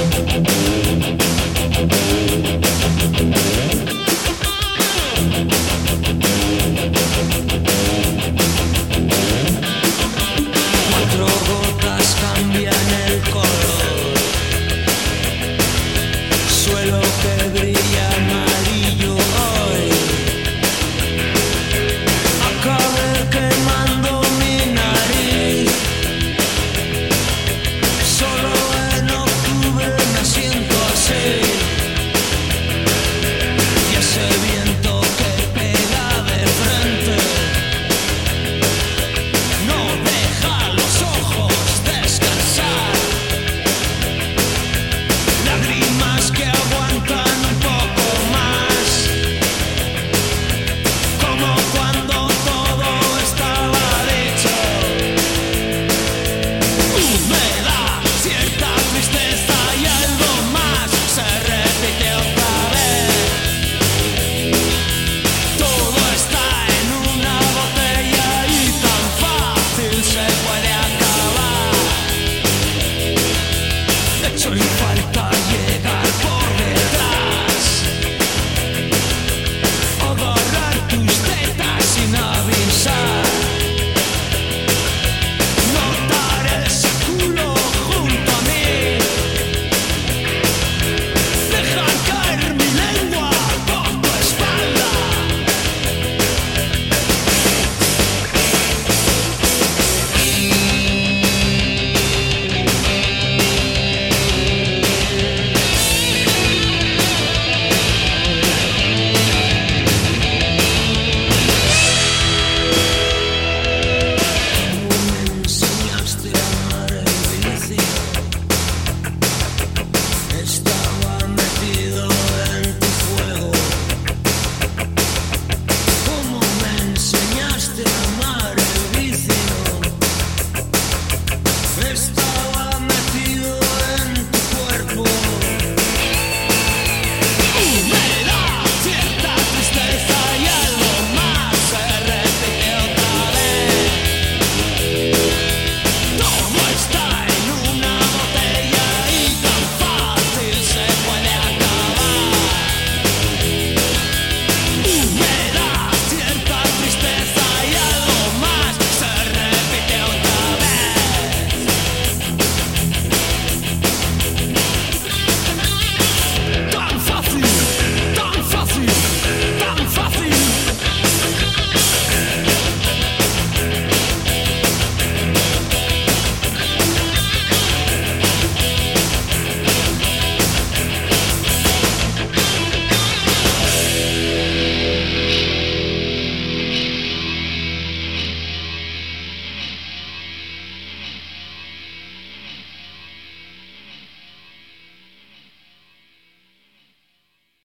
Otro gotas cambian el color, suelo que.